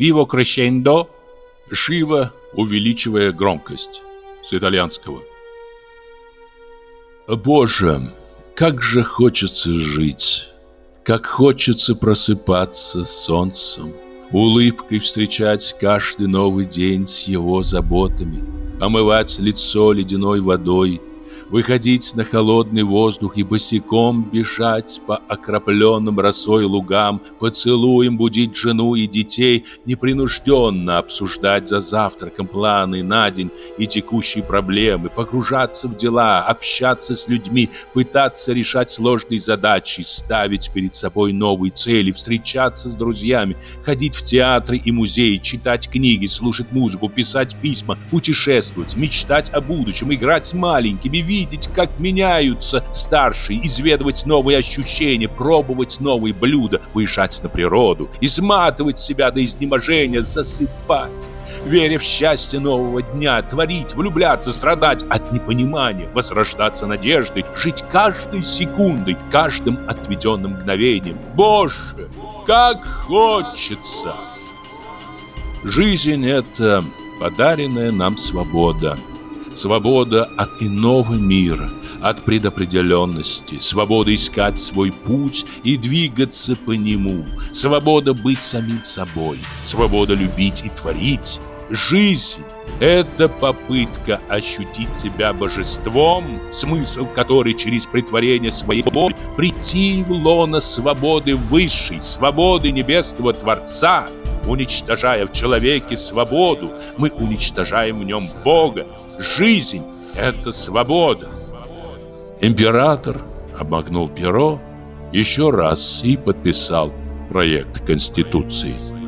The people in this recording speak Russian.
Виво крещендо. Шива, увеличивая громкость. С итальянского. Боже, как же хочется жить. Как хочется просыпаться солнцем, улыбкой встречать каждый новый день с его заботами, омывать лицо ледяной водой, выходить на холодный воздух и босиком бежать по окропленным росой лугам, поцелуем будить жену и детей, непринужденно обсуждать за завтраком планы на день и текущие проблемы, погружаться в дела, общаться с людьми, пытаться решать сложные задачи, ставить перед собой новые цели, встречаться с друзьями, ходить в театры и музеи, читать книги, слушать музыку, писать письма, путешествовать, мечтать о будущем, играть с маленькими, видеть видеть, как меняются старшие, изведывать новые ощущения, пробовать новые блюда, выезжать на природу, изматывать себя до изнеможения, засыпать, веря в счастье нового дня, творить, влюбляться, страдать от непонимания, возрождаться надеждой, жить каждой секундой, каждым отведенным мгновением. Боже, как хочется! Жизнь — это подаренная нам свобода — Свобода от иного мира, от предопределенности, свобода искать свой путь и двигаться по нему, свобода быть самим собой, свобода любить и творить. Жизнь – это попытка ощутить себя божеством, смысл которой через притворение своей воли прийти в лоно свободы высшей, свободы небесного Творца – Уничтожая в человеке свободу, мы уничтожаем в нем Бога. Жизнь – это свобода. Император обмакнул перо еще раз и подписал проект Конституции.